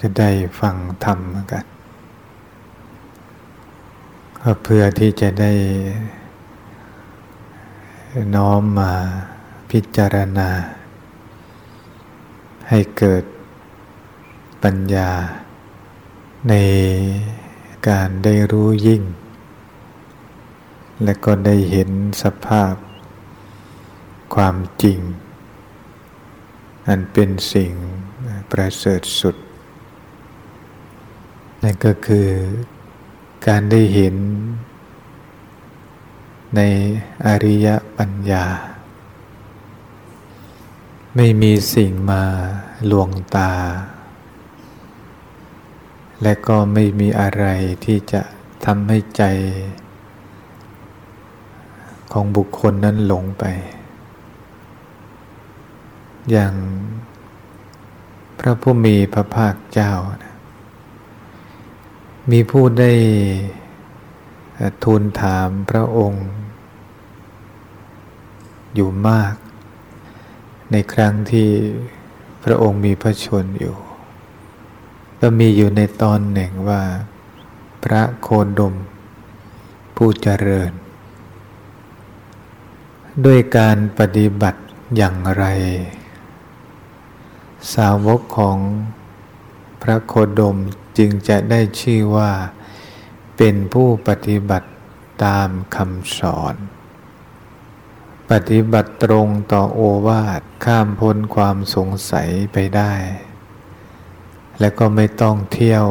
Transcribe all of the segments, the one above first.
จะได้ฟังธรรมกันก็เพื่อที่จะได้น้อมมาพิจารณา ให้เกิดปัญญา ในการได้รู้ยิ่ง และก็ได้เห็นสภาพความจริง อันเป็นสิ่งประเสริฐสุด นั่นก็คือการได้เห็นในอริยปัญญา ไม่มีสิ่งมาลวงตา และก็ไม่มีอะไรที่จะทำให้ใจ ของบุคคลนั้นหลงไป อย่างพระผู้มีพระภาคเจ้านะ มีผู้ได้ทูลถามพระองค์ อยู่มาก ในครั้งที่พระองค์มีพระชนอยู่ ก็มีอยู่ในตอนหนึ่งว่า พระโคดม ผู้เจริญ ด้วยการปฏิบัติอย่างไร สาวกของ พระโคดมจึงจะได้ชื่อว่า เป็นผู้ปฏิบัติตามคำสอน ปฏิบัติตรงต่อโอวาทข้ามพ้นความสงสัยไปได้ และก็ไม่ต้องเที่ยว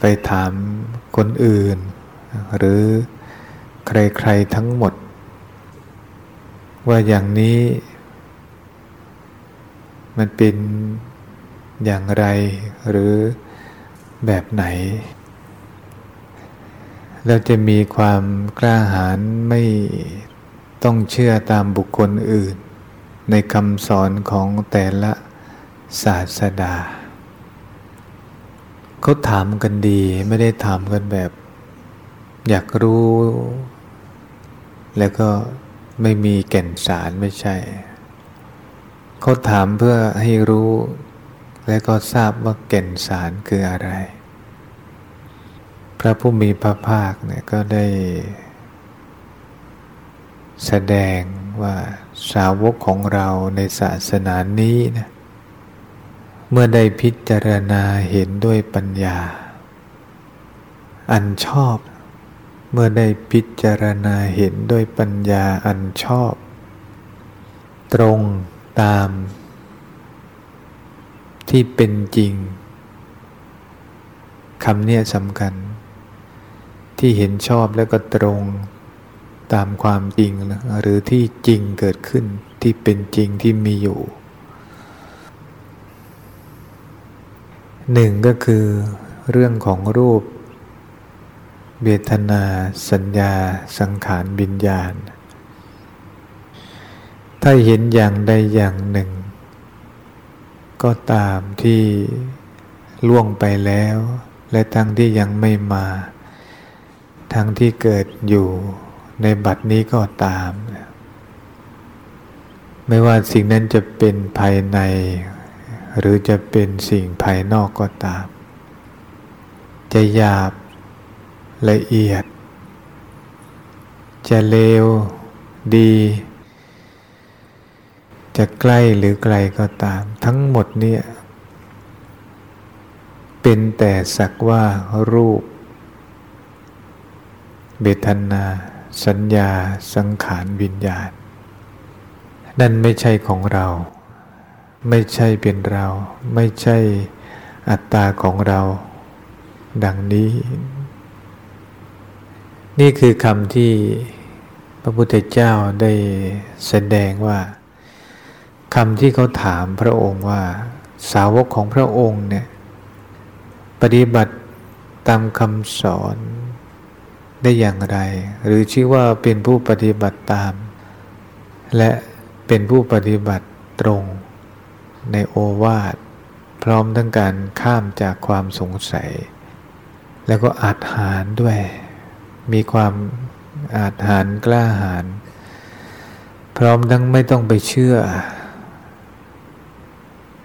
ไปถามคนอื่น หรือใครๆทั้งหมด ว่าอย่างนี้ มันเป็น อย่างไรหรือแบบไหน เราจะมีความกล้าหาญไม่ต้องเชื่อตามบุคคลอื่น ในคำสอนของแต่ละศาสดาเขาถามกันดีไม่ได้ถามกันแบบ อยากรู้ แล้วก็ไม่มีแก่นสารไม่ใช่เขาถามเพื่อให้รู้ และก็ทราบว่าแก่นสารคืออะไร พระผู้มีพระภาคเนี่ยก็ได้ แสดงว่าสาวกของเราในศาสนานี้นะเมื่อได้พิจารณาเห็นด้วยปัญญา อันชอบ เมื่อได้พิจารณาเห็นด้วยปัญญาอันชอบ ตรงตาม ที่เป็นจริงคำเนี้สำคัญ ที่เห็นชอบแล้วก็ตรงตามความจริงนะหรือที่จริงเกิดขึ้นที่เป็นจริงที่มีอยู่หนึ่งก็คือเรื่องของรูปเวทนาสัญญาสังขารบิญญาณ ถ้าเห็นอย่างใดอย่างหนึ่ง ก็ตามที่ล่วงไปแล้ว และทั้งที่ยังไม่มา ทั้งที่เกิดอยู่ในบัดนี้ก็ตาม ไม่ว่าสิ่งนั้นจะเป็นภายใน หรือจะเป็นสิ่งภายนอกก็ตาม จะหยาบละเอียด จะเลวดี จะใกล้หรือไกลก็ตาม ทั้งหมดเนี่ยเป็นแต่สักว่ารูปเบทนา สัญญา สังขารวิญญาณ นั่นไม่ใช่ของเรา ไม่ใช่เป็นเรา ไม่ใช่อัตตาของเรา ดังนี้ นี่คือคำที่พระพุทธเจ้าได้แสดงว่า คำที่เขาถามพระองค์ว่า สาวกของพระองค์เนี่ยปฏิบัติตามคำสอนได้อย่างไร หรือชื่อว่าเป็นผู้ปฏิบัติตาม และเป็นผู้ปฏิบัติตรงในโอวาท พร้อมทั้งการข้ามจากความสงสัย แล้วก็อาจหารด้วย มีความอาจหารกล้าหาญพร้อมทั้งไม่ต้องไปเชื่อ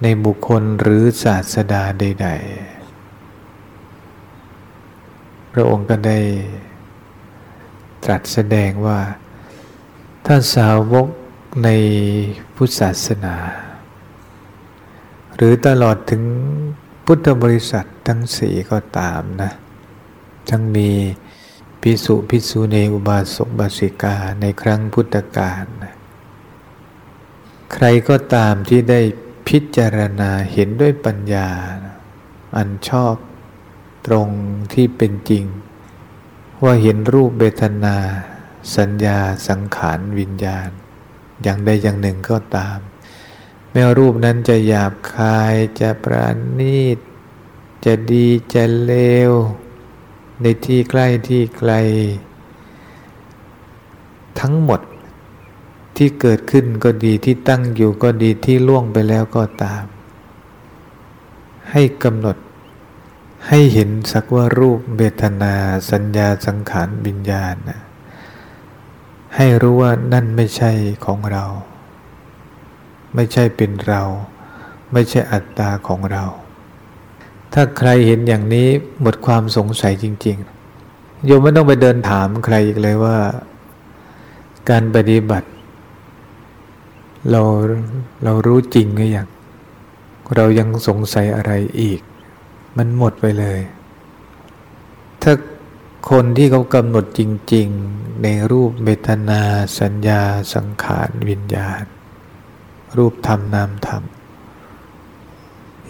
ในบุคคลหรือศาสดาใด ๆ พระองค์ก็ได้ตรัสแสดงว่าถ้าสาวกในพุทธศาสนา หรือตลอดถึงพุทธบริษัททั้งสี่ก็ตามนะทั้งมีพิสุพิสุเนอุบาสกบาสิกาในครั้งพุทธกาลใครก็ตามที่ได้ พิจารณาเห็นด้วยปัญญา อันชอบตรงที่เป็นจริง ว่าเห็นรูปเบทนา สัญญาสังขารวิญญาณ อย่างใดอย่างหนึ่งก็ตาม แม้รูปนั้นจะหยาบคายจะปราณีต จะดีจะเลว ในที่ใกล้ที่ไกล ทั้งหมด ที่เกิดขึ้นก็ดีที่ตั้งอยู่ก็ดีที่ล่วงไปแล้วก็ตาม ให้กำหนด ให้เห็นสักว่ารูปเบทนาสัญญาสังขารวิญญาณนะให้รู้ว่านั่นไม่ใช่ของเรา ไม่ใช่เป็นเรา ไม่ใช่อัตตาของเรา ถ้าใครเห็นอย่างนี้หมดความสงสัยจริง ๆ โยมไม่ต้องไปเดินถามใครอีกเลยว่า การปฏิบัติ เราเรารู้จริงหรือยังเรายังสงสัยอะไรอีก มันหมดไปเลย ถ้าคนที่เขากำหนดจริง ๆ ในรูปเมตนา สัญญา สังขารวิญญาณ รูปธรรมนามธรรม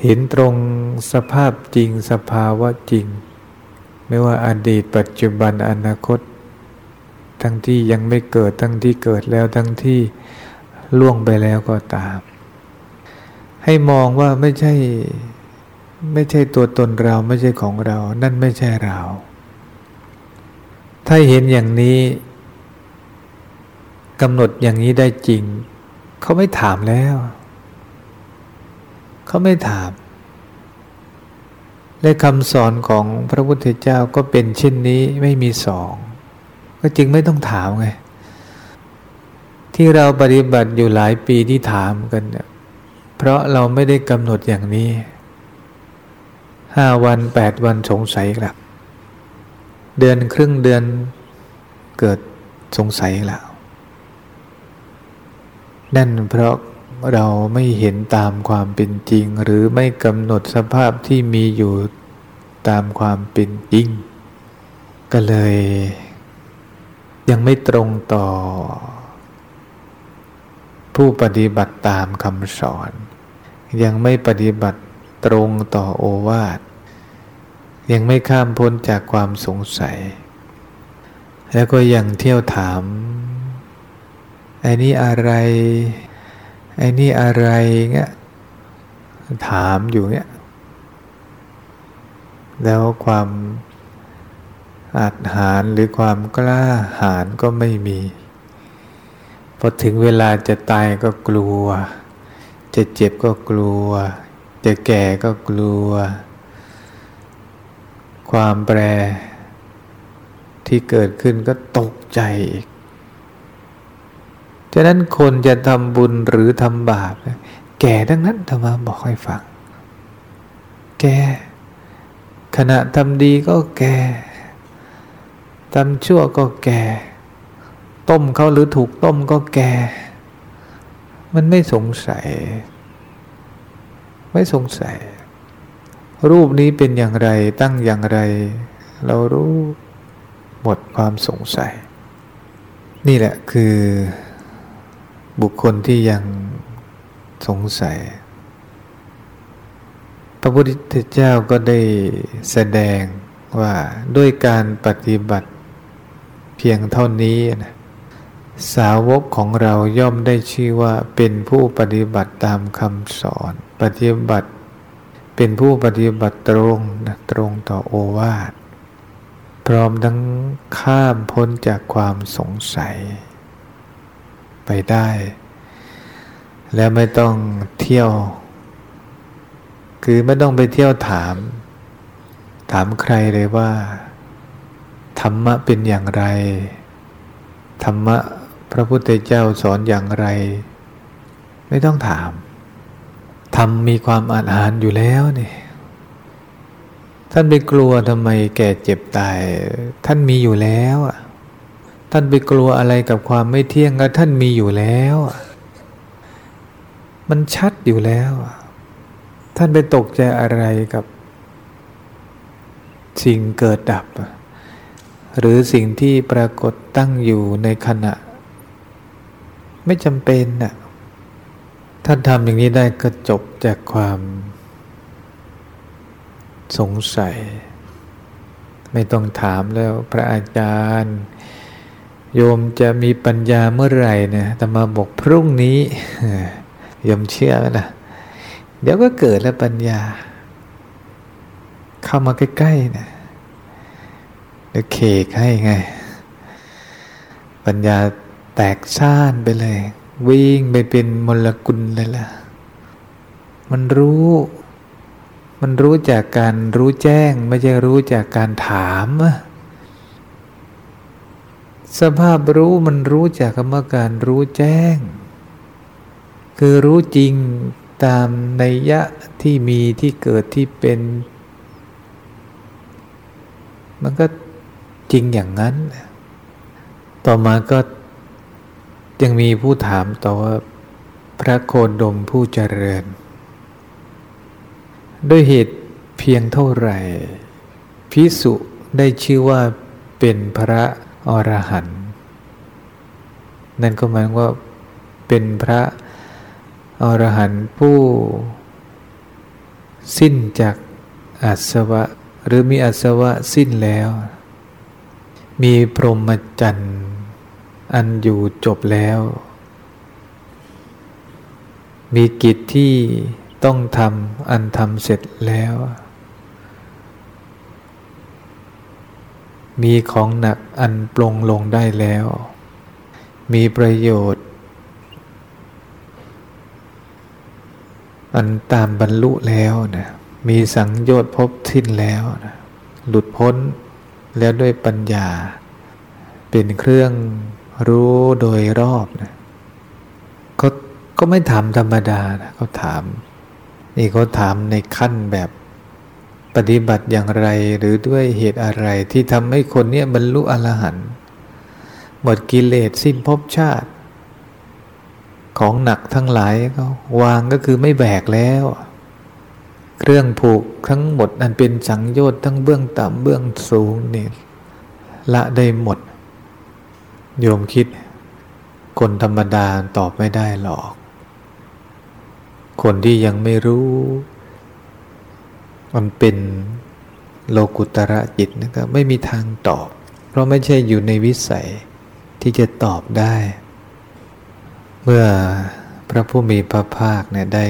เห็นตรงสภาพจริงสภาวะจริง ไม่ว่าอดีตปัจจุบันอนาคต ทั้งที่ยังไม่เกิดทั้งที่เกิดแล้วทั้งที่ ล่วงไปแล้วก็ตาม ให้มองว่าไม่ใช่ไม่ใช่ตัวตนเราไม่ใช่ของเรา นั่นไม่ใช่เรา ถ้าเห็นอย่างนี้กำหนดอย่างนี้ได้จริง เขาไม่ถามแล้ว เขาไม่ถาม และคำสอนของพระพุทธเจ้าก็เป็นเช่นนี้ไม่มีสอง ก็จึงไม่ต้องถามไง ที่เราปฏิบัติอยู่หลายปีที่ถามกันเนี่ยเพราะเราไม่ได้กำหนดอย่างนี้ห้าวันแปดวันสงสัยแล้วเดือนครึ่งเดือนเกิดสงสัยแล้วนั่นเพราะเราไม่เห็นตามความเป็นจริง หรือไม่กำหนดสภาพที่มีอยู่ตามความเป็นจริง ก็เลยยังไม่ตรงต่อ ผู้ปฏิบัติตามคำสอน ยังไม่ปฏิบัติตรงต่อโอวาท ยังไม่ข้ามพ้นจากความสงสัย แล้วก็ยังเที่ยวถามไอ้นี่อะไรไอ้นี่อะไรเงี้ยถามอยู่เงี้ยแล้วความอาจหารหรือความกล้าหาญก็ไม่มี อถึงเวลาจะตายก็กลัว จะเจ็บก็กลัว จะแก่ก็กลัว ความแปรที่เกิดขึ้นก็ตกใจอีก ฉะนั้นคนจะทำบุญหรือทำบาป แก่ดังนั้นธรรมาบอกให้ฟัง แก่ ขณะทำดีก็แก่ ทำชั่วก็แก่ ต้มเขาหรือถูกต้มก็แก่ มันไม่สงสัย ไม่สงสัย รูปนี้เป็นอย่างไรตั้งอย่างไร เรารู้หมดความสงสัย นี่แหละคือบุคคลที่ยังสงสัย พระพุทธเจ้าก็ได้แสดงว่าด้วยการปฏิบัติเพียงเท่านี้นะ สาวกของเราย่อมได้ชื่อว่าเป็นผู้ปฏิบัติตามคำสอน ปฏิบัติเป็นผู้ปฏิบัติตรงนะตรงต่อโอวาทพร้อมทั้งข้ามพ้นจากความสงสัย ไปได้ และไม่ต้องเที่ยว คือไม่ต้องไปเที่ยวถาม ถามใครเลยว่า ธรรมะเป็นอย่างไร ธรรมะ พระพุทธเจ้าสอนอย่างไร ไม่ต้องถามทำมีความอาหารอยู่แล้วนี่ท่านไปกลัวทำไมแก่เจ็บตาย ท่านมีอยู่แล้วท่านไปกลัวอะไรกับความไม่เที่ยงก็ท่านมีอยู่แล้ว มันชัดอยู่แล้ว ท่านไปตกใจอะไรกับ สิ่งเกิดดับ หรือสิ่งที่ปรากฏตั้งอยู่ในขณะ ไม่จำเป็นน่ะท่านทำอย่างนี้ได้ก็จบจากความสงสัย ไม่ต้องถามแล้วพระอาจารย์ โยมจะมีปัญญาเมื่อไหร่เนี่ยแต่มาบอกพรุ่งนี้โยมเชื่อไหมล่ะเดี๋ยวก็เกิดแล้วปัญญา เข้ามาใกล้ๆนะเดี๋ยวเคกให้ไง ปัญญา แตกซ่านไปเลย วิ่งไปเป็นมลกุลเลยล่ะ มันรู้ มันรู้จากการรู้แจ้งไม่ใช่รู้จากการถาม สภาพรู้มันรู้จากคำว่าการรู้แจ้ง คือรู้จริงตามนัยยะที่มีที่เกิดที่เป็น มันก็จริงอย่างนั้น ต่อมาก็ ยังมีผู้ถามต่อว่า พระโคดมผู้เจริญ ด้วยเหตุเพียงเท่าไหร่พิสุได้ชื่อว่าเป็นพระอรหันต์นั่นก็หมายว่าเป็นพระอรหันต์ผู้ สิ้นจากอาสวะ หรือมีอาสวะสิ้นแล้ว มีพรหมจรรย์ อันอยู่จบแล้ว มีกิจที่ต้องทำอันทำเสร็จแล้ว มีของหนักอันปลงลงได้แล้ว มีประโยชน์มันตามบรรลุแล้วนะมีสังโยชน์พบทิ้นแล้วนะหลุดพ้นแล้วด้วยปัญญา เป็นเครื่อง รู้โดยรอบนะเขาก็ไม่ถามธรรมดานะเขาถาม นี่เขาถามในขั้นแบบปฏิบัติอย่างไรหรือด้วยเหตุอะไรที่ทำให้คนเนี้ยบรรลุอรหันต์หมดกิเลสสิ้นภพชาติ ของหนักทั้งหลายก็วางก็คือไม่แบกแล้ว เครื่องผูกทั้งหมดอันเป็นสังโยชน์ทั้งเบื้องต่ำเบื้องสูงนี่ละได้หมด โยมคิด คนธรรมดาตอบไม่ได้หรอก คนที่ยังไม่รู้ มันเป็นโลกุตระจิตนะครับไม่มีทางตอบ เพราะไม่ใช่อยู่ในวิสัยที่จะตอบได้ เมื่อพระผู้มีพระภาคเนี่ยได้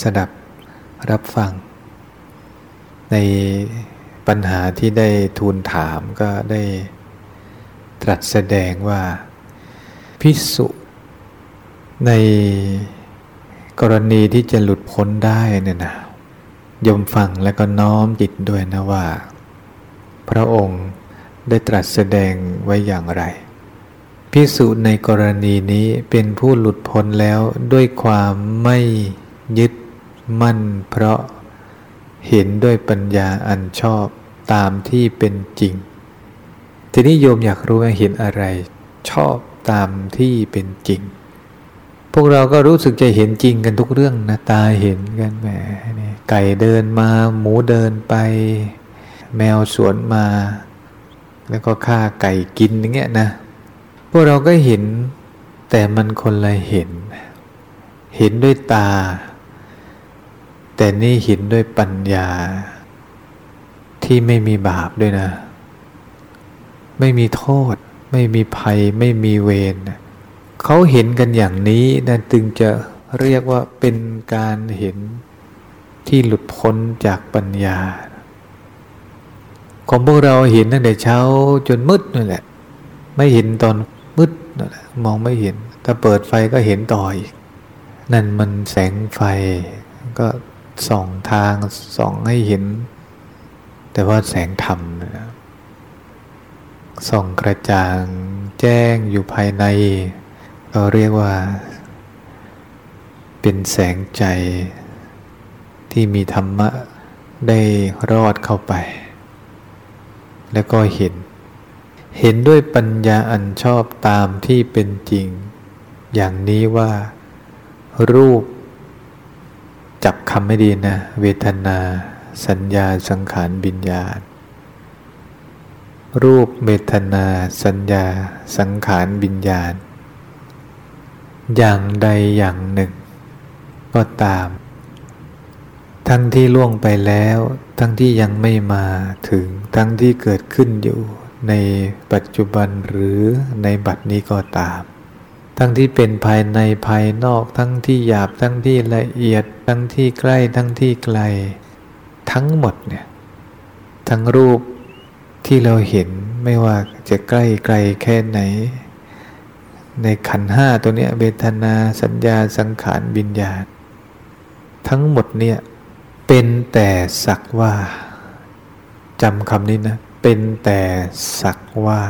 สดับรับฟัง ในปัญหาที่ได้ทูลถามก็ได้ ตรัสแสดงว่าพิสุในกรณีที่จะหลุดพ้นได้เนี่ยนะยมฟังแล้วก็น้อมจิตด้วยนะว่า พระองค์ได้ตรัสแสดงไว้อย่างไรพิสุในกรณีนี้เป็นผู้หลุดพ้นแล้วด้วยความไม่ยึดมั่น เพราะเห็นด้วยปัญญาอันชอบตามที่เป็นจริง ทีนี้โยมอยากรู้ว่าเห็นอะไร ชอบตามที่เป็นจริง พวกเราก็รู้สึกจะเห็นจริงกันทุกเรื่องนะตาเห็นกันแหมไก่เดินมา หมูเดินไป แมวสวนมา แล้วก็ฆ่าไก่กินอย่างเงี้ยนะพวกเราก็เห็นแต่มันคนละเห็น เห็นด้วยตา แต่นี่เห็นด้วยปัญญา ที่ไม่มีบาปด้วยนะ ไม่มีโทษ ไม่มีภัย ไม่มีเวรเขาเห็นกันอย่างนี้นั่นจึงจะเรียกว่าเป็นการเห็นที่หลุดพ้นจากปัญญา ของพวกเราเห็นตั้งแต่เช้าจนมืดนั่นแหละ ไม่เห็นตอนมืดนั่นแหละมองไม่เห็น ถ้าเปิดไฟก็เห็นต่ออีก นั่นมันแสงไฟก็ส่องทางส่องให้เห็น แต่ว่าแสงธรรมนะ ส่องกระจ่างแจ้งอยู่ภายในก็เรียกว่าเป็นเป็นแสงใจ ที่มีธรรมะได้รอดเข้าไป แล้วก็เห็น เห็นด้วยปัญญาอันชอบตามที่เป็นจริง อย่างนี้ว่า รูป จับคำไม่ดีนะ เวทนา สัญญาสังขารบิญญาณ รูปเวทนาสัญญา สังขารบิญญาณ อย่างใดอย่างหนึ่ง ก็ตาม ทั้งที่ล่วงไปแล้ว ทั้งที่ยังไม่มาถึงทั้งที่เกิดขึ้นอยู่ ในปัจจุบันหรือในบัดนี้ก็ตาม ทั้งที่เป็นภายในภายนอกทั้งที่หยาบทั้งที่ละเอียด ทั้งที่ใกล้ทั้งที่ไกล ทั้งหมดเนี่ยทั้งรูป ที่เราเห็นไม่ว่าจะใกล้ไกลแค่ไหน ในขันห้าตัวเนี้ยเวทนาสัญญาสังขารบิญญาณ ทั้งหมดเนี่ยเป็นแต่สักว่าจำคำนี้นะ เป็นแต่สักว่า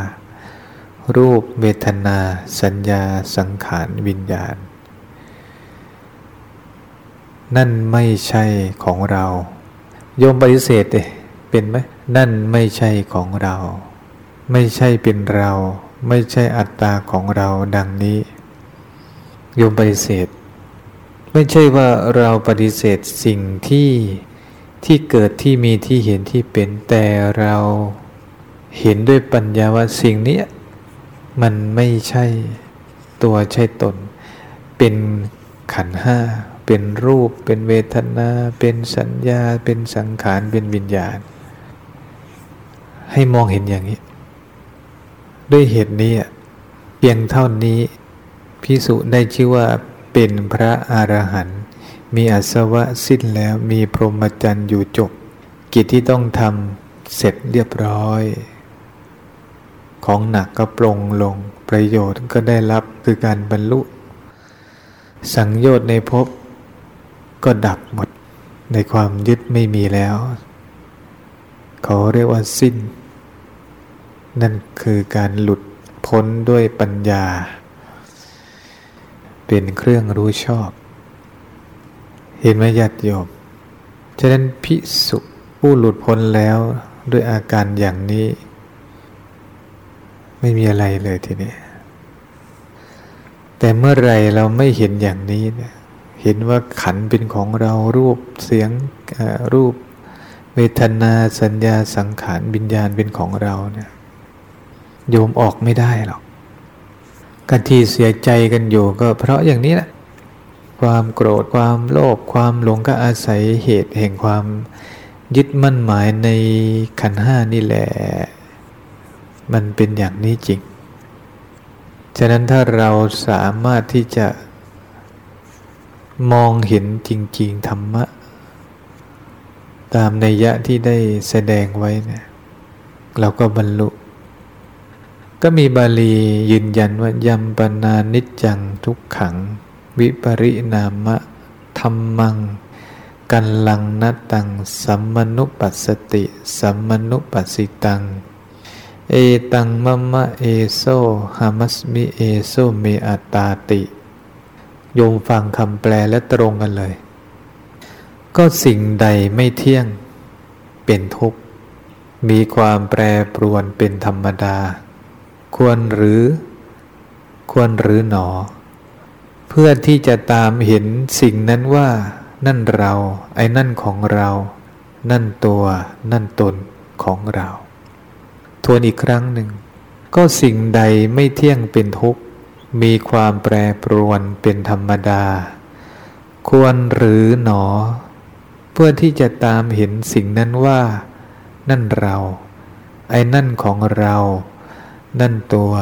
รูปเวทนาสัญญาสังขารวิญญาณ นั่นไม่ใช่ของเรา โยมปฏิเสธเลย เป็นไหมนั่นไม่ใช่ของเรา ไม่ใช่เป็นเรา ไม่ใช่อัตตาของเราดังนี้โยมปฏิเสธ ไม่ใช่ว่าเราปฏิเสธสิ่งที่ที่เกิดที่มีที่เห็นที่เป็นแต่เราเห็นด้วยปัญญาว่าสิ่งนี้มันไม่ใช่ตัวใช่ตน เป็นขันห้า เป็นรูป เป็นเวทนา เป็นสัญญา เป็นสังขาร เป็นวิญญาณ ให้มองเห็นอย่างนี้ ด้วยเหตุนี้เพียงเท่านี้พิสุได้ชื่อว่าเป็นพระอรหันต์มีอาสวะสิ้นแล้วมีพรหมจรรย์อยู่จบ กิจที่ต้องทำเสร็จเรียบร้อย ของหนักก็ปรงลงประโยชน์ก็ได้รับคือการบรรลุ สังโยชน์ในภพก็ดับหมดในความยึดไม่มีแล้ว เขาเรียกว่าสิ้น นั่นคือการหลุดพ้นด้วยปัญญา เป็นเครื่องรู้ชอบ เห็นไหมญาติโยมฉะนั้นพิสุผู้หลุดพ้นแล้วด้วยอาการอย่างนี้ ไม่มีอะไรเลยทีนี้แต่เมื่อไรเราไม่เห็นอย่างนี้เนี่ยเห็นว่าขันเป็นของเรารูปเสียงรูป เวทนาสัญญาสังขารบิญญาณเป็นของเราเนี่ยโยมออกไม่ได้หรอกกันที่เสียใจกันอยู่ก็เพราะอย่างนี้แหละความโกรธความโลภความหลงก็อาศัยเหตุแห่งความยึดมั่นหมายในขันห้านี่แหละ มันเป็นอย่างนี้จริง ฉะนั้นถ้าเราสามารถที่จะมองเห็นจริง ๆ ธรรมะ ตามในยะที่ได้แสดงไว้เนะี่ยเราก็บรรลุ ก็มีบาลียืนยันว่ายัมปนานิจจังทุกขัง วิปริณามะธรรมัง กันลังนตัง สัมมนุปัสสติ สัมมนุปัสสิตัง เอตังมะมะเอโซฮามัสมิเอโซเมอัตาติ โยมฟังคำแปลและตรงกันเลย ก็สิ่งใดไม่เที่ยงเป็นทุกข์มีความแปรปรวนเป็นธรรมดา ควรหรือ ควรหรือหนอ เพื่อที่จะตามเห็นสิ่งนั้นว่า นั่นเรา ไอ้นั่นของเรา นั่นตัว นั่นตนของเรา ทวนอีกครั้งหนึ่ง ก็สิ่งใดไม่เที่ยงเป็นทุกข์มีความแปรปรวนเป็นธรรมดา ควรหรือหนอ พื่อที่จะตามเห็นสิ่งนั้นว่า นั่นเรา ไอ้นั่นของเรา นั่นตัว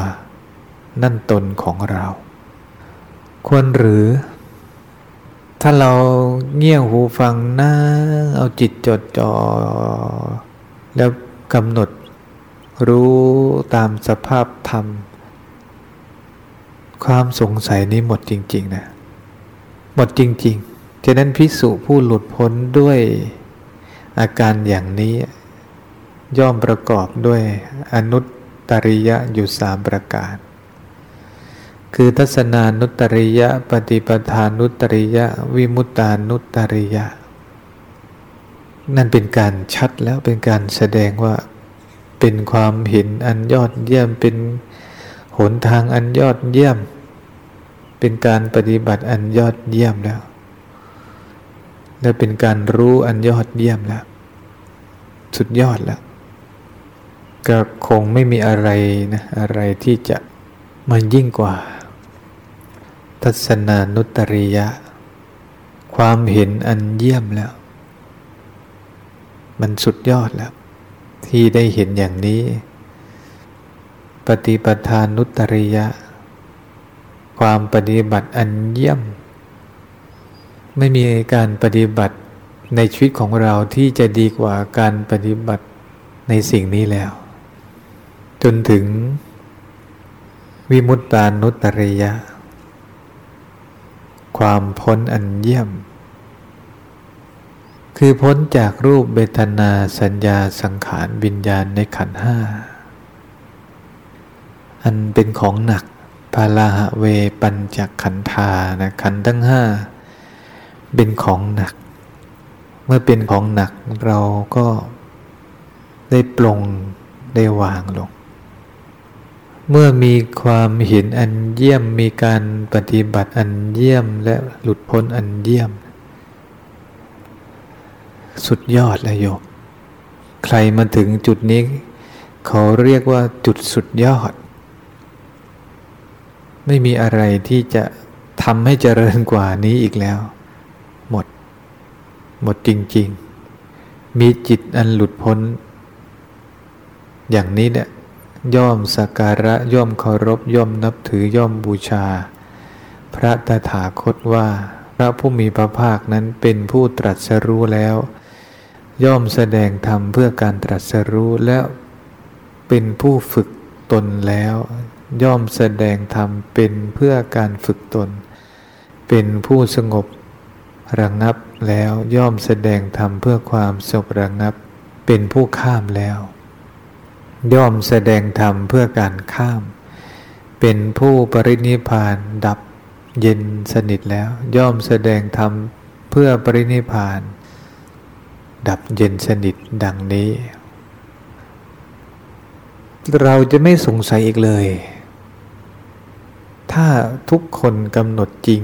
นั่นตนของเรา ควรหรือ ถ้าเราเงี่ยหูฟังนะเอาจิตจดจ่อแล้วกำหนด รู้ตามสภาพธรรม ความสงสัยนี้หมดจริง ๆ นะ หมดจริง ๆ ฉะนั้นพิสุผู้หลุดพ้นด้วยอาการอย่างนี้ ย่อมประกอบด้วยอนุตตริยะอยู่สามประการ คือทัศนานุตริยะ ปฏิปทานุตริยะ วิมุตตานุตริยะ นั่นเป็นการชัดแล้วเป็นการแสดงว่าเป็นความเห็นอันยอดเยี่ยมเป็นหนทางอันยอดเยี่ยม เป็นการปฏิบัติอันยอดเยี่ยมแล้ว และเป็นการรู้อันยอดเยี่ยมแล้วสุดยอดแล้วก็คงไม่มีอะไรนะอะไรที่จะมันยิ่งกว่า ทัศนานุตริยะ ความเห็นอันเยี่ยมแล้ว มันสุดยอดแล้ว ที่ได้เห็นอย่างนี้ ปฏิปทานุตริยะ ความปฏิบัติอันเยี่ยม ไม่มีการปฏิบัติในชีวิตของเราที่จะดีกว่าการปฏิบัติในสิ่งนี้แล้ว จนถึงวิมุตตานุตริยะ ความพ้นอันเยี่ยม คือพ้นจากรูปเบทนาสัญญาสังขารวิญญาณในขันห้า อันเป็นของหนักพาลาหะเวปัญจขันธานะขันทั้งห้า เป็นของหนัก เมื่อเป็นของหนักเราก็ได้ปลงได้วางลง เมื่อมีความเห็นอันเยี่ยมมีการปฏิบัติอันเยี่ยมและหลุดพ้นอันเยี่ยม สุดยอดเลยโยมใครมาถึงจุดนี้ เขาเรียกว่าจุดสุดยอด ไม่มีอะไรที่จะทำให้เจริญกว่านี้อีกแล้ว หมดจริง ๆ มีจิตอันหลุดพ้น อย่างนี้เนี่ยย่อมสักการะย่อมเคารพย่อมนับถือย่อมบูชา พระตถาคตว่า พระผู้มีพระภาคนั้นเป็นผู้ตรัสรู้แล้ว ย่อมแสดงธรรมเพื่อการตรัสรู้แล้วเป็นผู้ฝึกตนแล้ว ย่อมแสดงธรรมเป็นเพื่อการฝึกตน เป็นผู้สงบ ระงับแล้วย่อมแสดงธรรมเพื่อความสงบระงับ เป็นผู้ข้ามแล้ว ย่อมแสดงธรรมเพื่อการข้าม เป็นผู้ปรินิพานดับเย็นสนิทแล้ว ย่อมแสดงธรรมเพื่อปรินิพาน ดับเย็นสนิทดังนี้ เราจะไม่สงสัยอีกเลย ถ้าทุกคนกำหนดจริง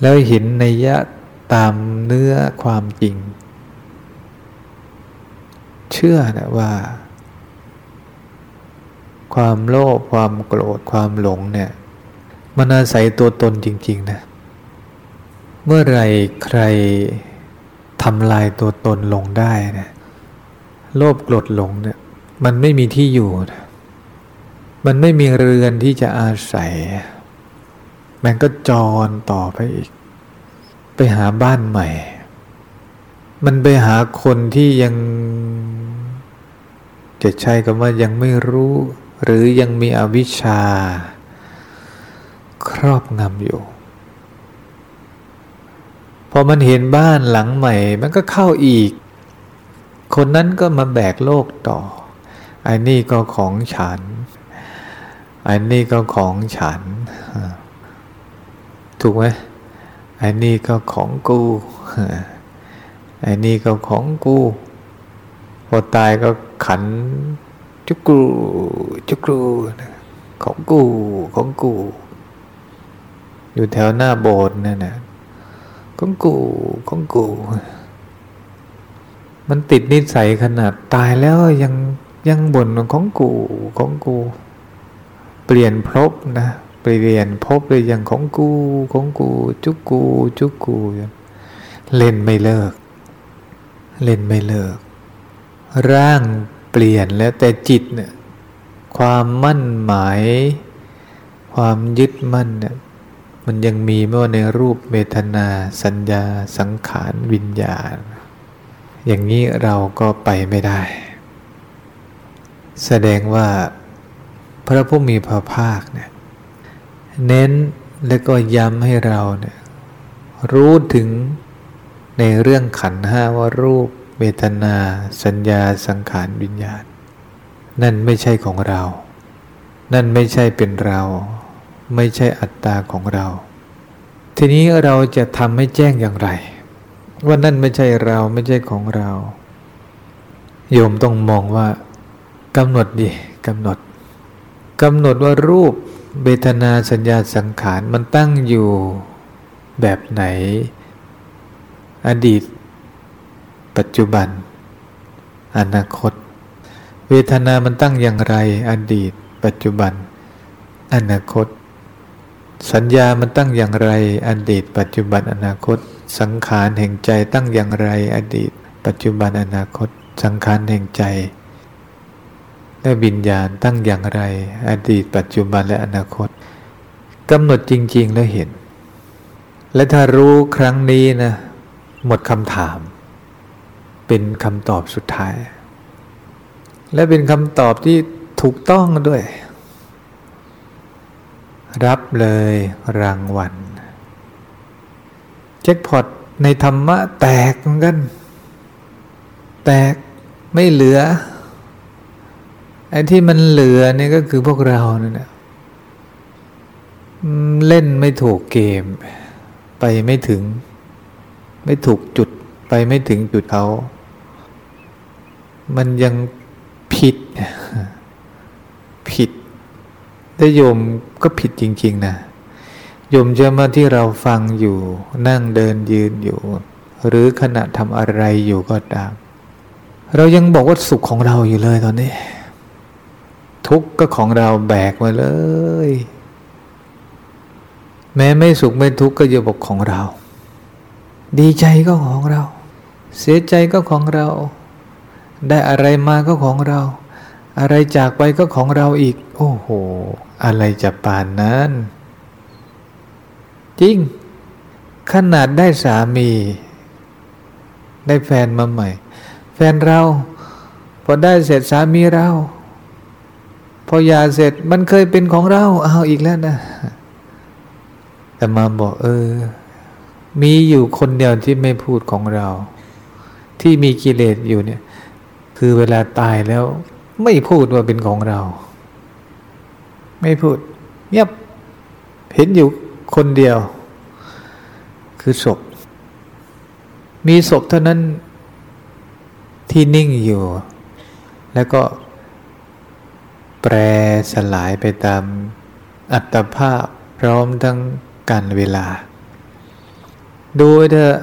แล้วเห็นในยะ ตามเนื้อความจริง เชื่อนะว่า ความโลภความโกรธความหลงเนี่ย มันอาศัยตัวตนจริง ๆ นะ เมื่อไรใครทำลายตัวตนลงได้เนี่ยโลภโกรธหลงเนี่ย มันไม่มีที่อยู่นะมันไม่มีเรือนที่จะอาศัย มันก็จรต่อไปอีก ไปหาบ้านใหม่ มันไปหาคนที่ยัง จะใช้คำว่ายังไม่รู้ หรือยังมีอวิชชา ครอบงำอยู่ พอมันเห็นบ้านหลังใหม่ มันก็เข้าอีก คนนั้นก็มาแบกโลกต่ออ้นี่ก็ของฉันอ้นี่ก็ของฉัน ถูกไหม ไอ้นี่ก็ของกูไอ้นี่ก็ของกูพอตายก็ขันจุกรูจุกรูของกูของกู อยู่แถวหน้าโบสถ์นั่นนะของกูของกู มันติดนิสัยขนาดตายแล้วยังยังบ่นของกูของกู เปลี่ยนภพนะ เปลี่ยนภพเลยอยังของกูของกูจุกกูจุกกูเล่นไม่เลิก เล่นไม่เลิก ร่างเปลี่ยนแล้วแต่จิตเนี่ยความมั่นหมาย ความยึดมั่นเนี่ยมันยังมีไม่ว่าในรูปเมตนาสัญญาสังขารวิญญาณ อย่างนี้เราก็ไปไม่ได้ แสดงว่าพระผู้มีพระภาคเนี่ย เน้นและก็ย้ำให้เราเนี่ยรู้ถึงในเรื่องขันห้าว่ารูปเวทนา สัญญาสังขารวิญญาณ นั่นไม่ใช่ของเรา นั่นไม่ใช่เป็นเรา ไม่ใช่อัตตาของเรา ทีนี้เราจะทำให้แจ้งอย่างไร ว่านั่นไม่ใช่เราไม่ใช่ของเรา โยมต้องมองว่ากำหนดดิกำหนดกำหนดว่ารูป เบทนาสัญญาสังขารมันตั้งอยู่แบบไหน อดีต ปัจจุบัน อนาคต เวทนามันตั้งอย่างไร อดีต ปัจจุบัน อนาคต สัญญามันตั้งอย่างไร อดีต ปัจจุบันอนาคต สังขารแห่งใจตั้งอย่างไร อดีต ปัจจุบันอนาคต สังขารแห่งใจ และวิญญาณตั้งอย่างไร อดีตปัจจุบันและอนาคตกำหนดจริง ๆ แล้วเห็น และถ้ารู้ครั้งนี้นะหมดคำถาม เป็นคำตอบสุดท้าย และเป็นคำตอบที่ถูกต้องด้วย รับเลยรางวัลแจ็คพอตในธรรมะแตกเหมือนกัน แตกไม่เหลือ ไอ้ที่มันเหลือนี่ก็คือพวกเราเนี่ยเล่นไม่ถูกเกม ไปไม่ถึง ไม่ถูกจุดไปไม่ถึงจุดเขา มันยังผิด ผิดแต่โยมก็ผิดจริง ๆ นะโยมจะมาที่เราฟังอยู่ นั่งเดินยืนอยู่ หรือขณะทำอะไรอยู่ก็ตาม เรายังบอกว่าสุขของเราอยู่เลยตอนนี้ ทุกข์ก็ของเราแบกมาเลย แม้ไม่สุขไม่ทุกข์ก็อย่บกของเรา ดีใจก็ของเรา เสียใจก็ของเรา ได้อะไรมาก็ของเรา อะไรจากไปก็ของเราอีก โอ้โห อะไรจะปานนั้น จริง ขนาดได้สามี ได้แฟนมาใหม่ แฟนเรา พอได้เสร็จสามีเรา พอยาเสร็จมันเคยเป็นของเราเอาอีกแล้วนะแต่มาบอกเออ มีอยู่คนเดียวที่ไม่พูดของเรา ที่มีกิเลสอยู่เนี่ย คือเวลาตายแล้ว ไม่พูดว่าเป็นของเรา ไม่พูดเงียบเห็นอยู่คนเดียว คือศพ มีศพเท่านั้นที่นิ่งอยู่ แล้วก็ แปรสลายไปตามอัตภาพพร้อมทั้งการเวลา ดูเถอะ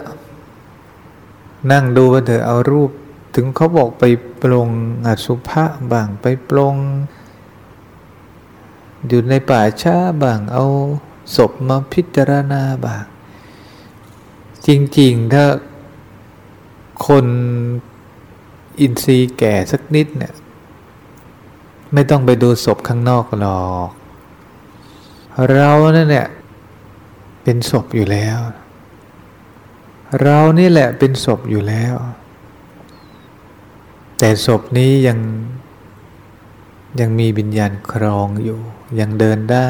นั่งดูเถอะเอารูป ถึงเขาบอกไปปลงอสุภะบางไปปลงอยู่ในป่าช้าบางเอาศพมาพิจารณาบาง จริงๆถ้าคนอินทรีย์แก่สักนิดเนี่ย ไม่ต้องไปดูศพข้างนอกหรอก เรานั่นเนี่ยเป็นศพอยู่แล้ว เรานี่แหละเป็นศพอยู่แล้ว แต่ศพนี้ยังยังมีวิญญาณครองอยู่ ยังเดินได้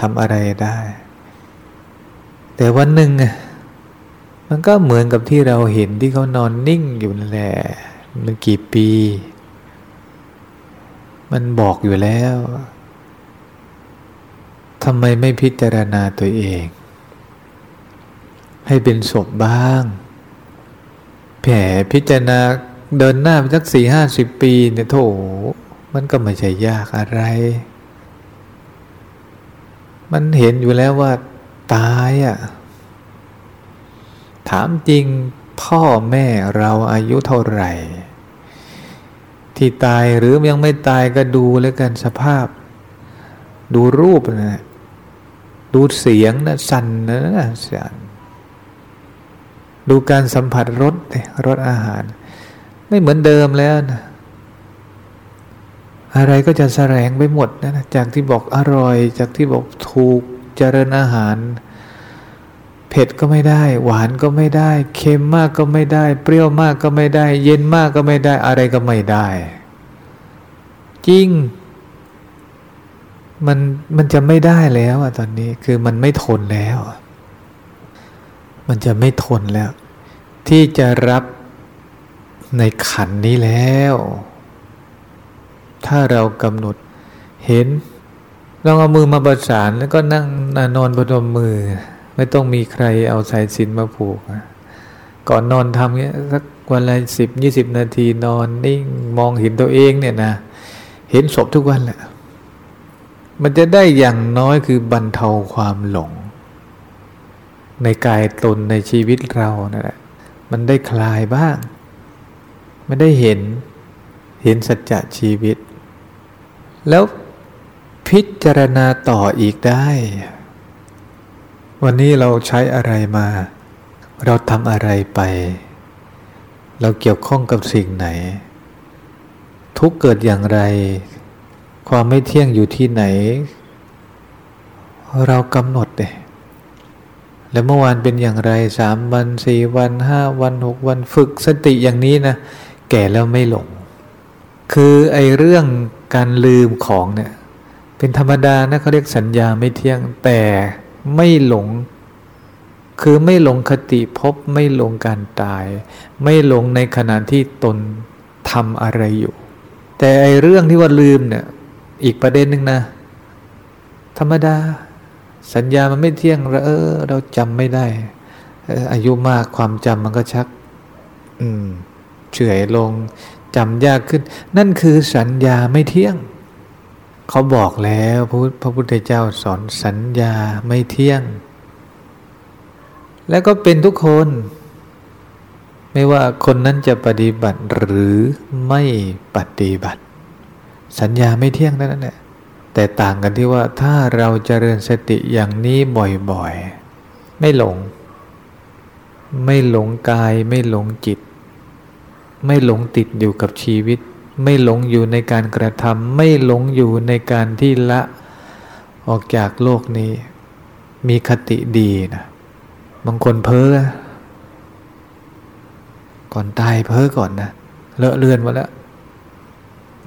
ทำอะไรได้ แต่วันหนึ่งมันก็เหมือนกับที่เราเห็นที่เขานอนนิ่งอยู่นั่นแหละมันกี่ปี มันบอกอยู่แล้วทำไมไม่พิจารณาตัวเอง ให้เป็นศพบ้าง แผลพิจารณาเดินหน้าไปสักสี่ห้าสิบปีเนี่ยโถมันก็ไม่ใช่ยากอะไร มันเห็นอยู่แล้วว่า ตายอะ่ะ ถามจริงพ่อแม่เราอายุเท่าไหร่ ที่ตายหรือยังไม่ตายก็ดูแล้วกันสภาพ ดูรูปนะดูเสียงนะสั่นนะสั่นดูการสัมผัสรสรสอาหาร ไม่เหมือนเดิมแล้วนะอะไรก็จะแสลงไปหมดนะจากที่บอกอร่อย จากที่บอกถูกเจริญอาหาร เผ็ดก็ไม่ได้ หวานก็ไม่ได้ เค็มมากก็ไม่ได้ เปรี้ยวมากก็ไม่ได้ เย็นมากก็ไม่ได้ อะไรก็ไม่ได้ จริง มันมันจะไม่ได้แล้วอะตอนนี้คือมันไม่ทนแล้ว มันจะไม่ทนแล้ว ที่จะรับในขันนี้แล้ว ถ้าเรากำหนดเห็นลองเอามือมาประสานแล้วก็นั่งนอนบนมือ ไม่ต้องมีใครเอาสายสินมาผูกก่อนนอนทำเงี้ยสักวันละสิบยี่สิบนาทีนอนนิ่งมองเห็นตัวเองเนี่ยนะ เห็นศพทุกวันแหละ มันจะได้อย่างน้อยคือบรรเทาความหลง ในกายตนในชีวิตเรานะั่นแหละมันได้คลายบ้าง ไม่ได้เห็นเห็นสัจจะชีวิต แล้วพิจารณาต่ออีกได้ วันนี้เราใช้อะไรมา เราทำอะไรไป เราเกี่ยวข้องกับสิ่งไหน ทุกเกิดอย่างไร ความไม่เที่ยงอยู่ที่ไหน เรากำหนดเลยแล้วเมื่อวานเป็นอย่างไรสามวันสี่วันห้าวันหกวันฝึกสติอย่างนี้นะ แก่แล้วไม่หลง คือไอ้เรื่องการลืมของเนี่ย เป็นธรรมดานะเขาเรียกสัญญาไม่เที่ยงแต่ ไม่หลง คือไม่หลงคติพบไม่หลงการตาย ไม่หลงในขณะที่ตนทำอะไรอยู่ แต่ไอเรื่องที่ว่าลืมเนี่ย อีกประเด็นหนึ่งนะ ธรรมดา สัญญามันไม่เที่ยงเราเออ เราจำไม่ได้อายุมากความจำมันก็ชัก อืมเฉื่อยลงจำยากขึ้น นั่นคือสัญญาไม่เที่ยง เขาบอกแล้วพระพุทธเจ้าสอนสัญญาไม่เที่ยง แล้วก็เป็นทุกคน ไม่ว่าคนนั้นจะปฏิบัติหรือไม่ปฏิบัติ สัญญาไม่เที่ยงนั่นแหละแต่ต่างกันที่ว่าถ้าเราจเจริญสติอย่างนี้บ่อยๆ ไม่หลง ไม่หลงกายไม่หลงจิต ไม่หลงติดอยู่กับชีวิต ไม่หลงอยู่ในการกระทำไม่หลงอยู่ในการที่ละออกจากโลกนี้ มีคติดีนะบางคนเพ้อก่อนตายเพ้อก่อนนะเลอะเลือนมาแล้ว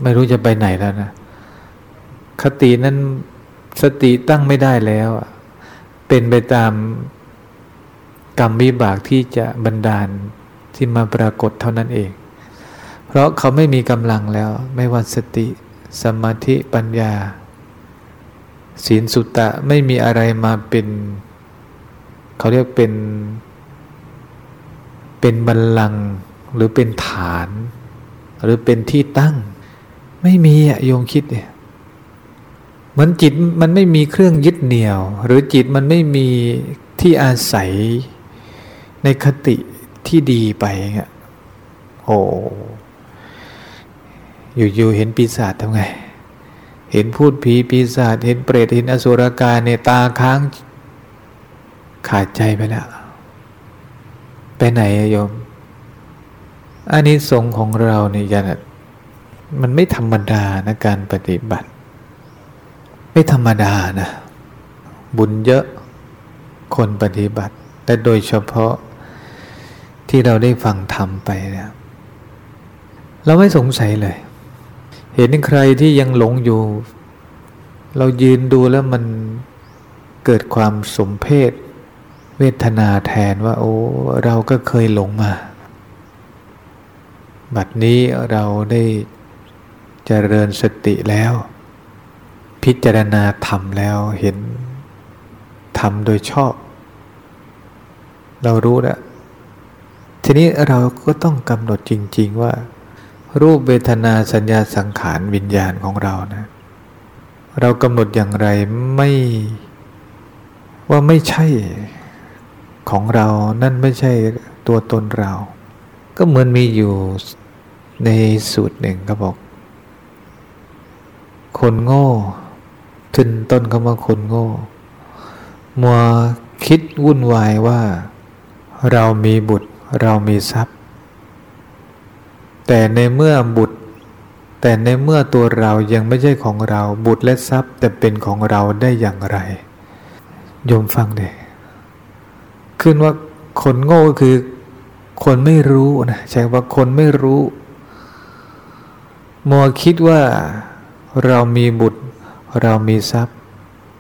ไม่รู้จะไปไหนแล้วนะคตินั้นสติตั้งไม่ได้แล้วเป็นไปตามกรรมวิบากที่จะบันดาลที่มาปรากฏเท่านั้นเอง เพราะเขาไม่มีกำลังแล้ว ไม่ว่าสติ สมาธิปัญญา ศีลสุตตะไม่มีอะไรมาเป็น เขาเรียกเป็น เป็นบัลลังก์หรือเป็นฐาน หรือเป็นที่ตั้ง ไม่มีอะโยงคิดเนี่ยเหมือนจิตมันไม่มีเครื่องยึดเหนี่ยว หรือจิตมันไม่มีที่อาศัยในคติที่ดีไปเงี้ยโอ้ อยู่ๆเห็นปีศาจทำไง เห็นพูดผีปีศาจเห็นเปรตเห็นอสุรกายในตาค้างขาดใจไปแล้ว ไปไหนโยมอันนี้ทรงของเราเนี่ยยันมันไม่ธรรมดานะการปฏิบัติ ไม่ธรรมดานะ บุญเยอะคนปฏิบัติแต่โดยเฉพาะที่เราได้ฟังธรรมไปเนี่ยเราไม่สงสัยเลย เห็นใครที่ยังหลงอยู่ เรายืนดูแล้วมันเกิดความสมเพศ เวทนาแทนว่า โอ้ เราก็เคยหลงมา บัดนี้เราได้เจริญสติแล้ว พิจารณาธรรมแล้วเห็นธรรมโดยชอบ เรารู้แล้วทีนี้เราก็ต้องกำหนดจริง ๆว่า รูปเวทนาสัญญาสังขารวิญญาณของเรานะ เรากำหนดอย่างไรไม่ว่าไม่ใช่ของเรานั่นไม่ใช่ตัวตนเรา ก็เหมือนมีอยู่ในสูตรหนึ่งก็บอก คนโง่ขึ้นต้นคำว่าคนโง่ มัวคิดวุ่นวายว่า เรามีบุตร เรามีทรัพย์ แต่ในเมื่อบุตร แต่ในเมื่อตัวเรายังไม่ใช่ของเรา บุตรและทรัพย์แต่เป็นของเราได้อย่างไร โยมฟังเดขึ้นว่าคนโง่ก็คือ คนไม่รู้นะใช่ว่าคนไม่รู้มัวคิดว่าเรามีบุตร เรามีทรัพย์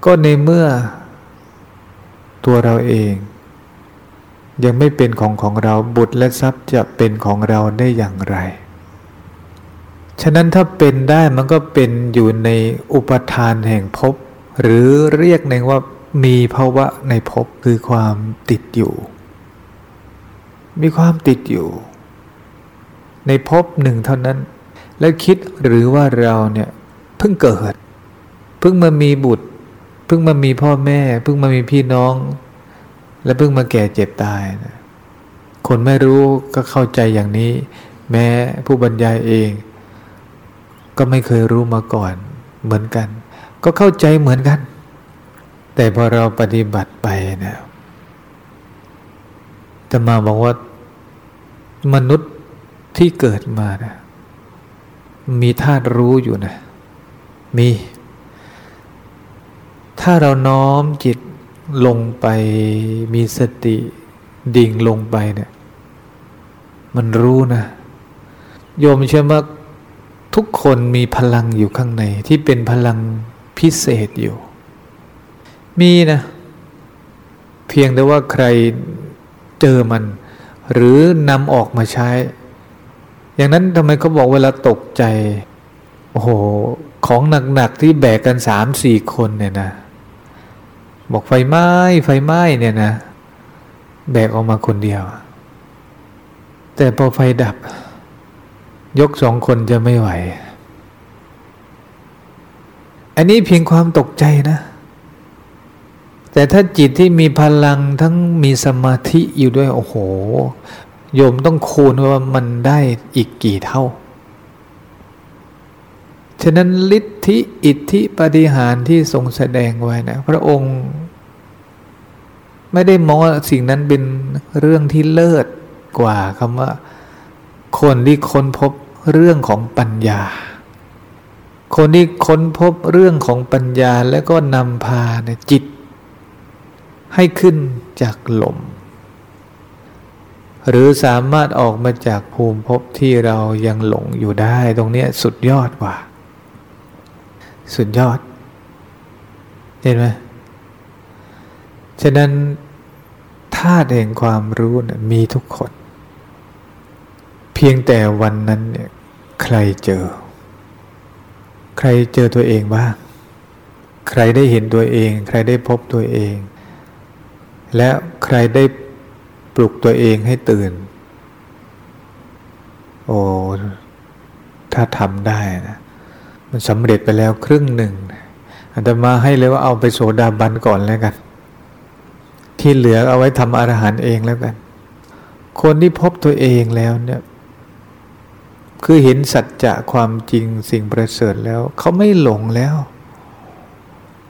ก็ในเมื่อตัวเราเอง ยังไม่เป็นของของเราบุตรและทรัพย์จะเป็นของเราได้อย่างไร ฉะนั้นถ้าเป็นได้มันก็เป็นอยู่ในอุปทานแห่งภพหรือเรียกหนึ่งว่ามีภาวะในภพคือความติดอยู่ มีความติดอยู่ ในภพหนึ่งเท่านั้น แล้วคิดหรือว่าเราเนี่ยเพิ่งเกิด เพิ่งมามีบุตร เพิ่งมามีพ่อแม่ เพิ่งมามีพี่น้อง และเพิ่งมาแก่เจ็บตายนะคนไม่รู้ก็เข้าใจอย่างนี้ แม้ผู้บรรยายเอง ก็ไม่เคยรู้มาก่อนเหมือนกัน ก็เข้าใจเหมือนกัน แต่พอเราปฏิบัติไปนะจะมาบอกว่ามนุษย์ที่เกิดมานะมีธาตุรู้อยู่นะ มี ถ้าเราน้อมจิต ลงไปมีสติดิ่งลงไปเนี่ย มันรู้นะ โยมเชื่อว่าทุกคนมีพลังอยู่ข้างใน ที่เป็นพลังพิเศษอยู่ มีนะ เพียงแต่ว่าใครเจอมัน หรือนำออกมาใช้ อย่างนั้นทำไมเขาบอกเวลาตกใจ โอ้โห ของหนักๆที่แบกกันสามสี่คนเนี่ยนะ บอกไฟไหม้ไฟไหม้เนี่ยนะ แบกออกมาคนเดียว แต่พอไฟดับ ยกสองคนจะไม่ไหว อันนี้เพียงความตกใจนะ แต่ถ้าจิตที่มีพลังทั้งมีสมาธิอยู่ด้วย โอ้โห โยมต้องคูณว่ามันได้อีกกี่เท่า ฉะนั้นฤทธิอิทธิปฏิหารที่ทรงแสดงไว้นะ พระองค์ ไม่ได้มองว่าสิ่งนั้นเป็นเรื่องที่เลิศกว่าคำว่า คนที่ค้นพบเรื่องของปัญญา คนที่ค้นพบเรื่องของปัญญาแล้วก็นำพาในจิต ให้ขึ้นจากหลมหรือสามารถออกมาจากภูมิภพที่เรายังหลงอยู่ได้ ตรงนี้สุดยอดกว่า สุดยอด เห็นไหมฉะนั้นธาตุแห่งความรู้นะมีทุกคน เพียงแต่วันนั้นเนี่ยใครเจอ ใครเจอตัวเองบ้าง ใครได้เห็นตัวเอง ใครได้พบตัวเอง และใครได้ปลุกตัวเองให้ตื่น โอ้ ถ้าทำได้นะ มันสำเร็จไปแล้วครึ่งหนึ่งอาตมาให้เลยว่าเอาไปโสดาบันก่อนแล้วกัน ที่เหลือเอาไว้ทำอรหันต์เองแล้วกัน คนที่พบตัวเองแล้วเนี่ยคือเห็นสัจจะความจริงสิ่งประเสริฐแล้ว เขาไม่หลงแล้ว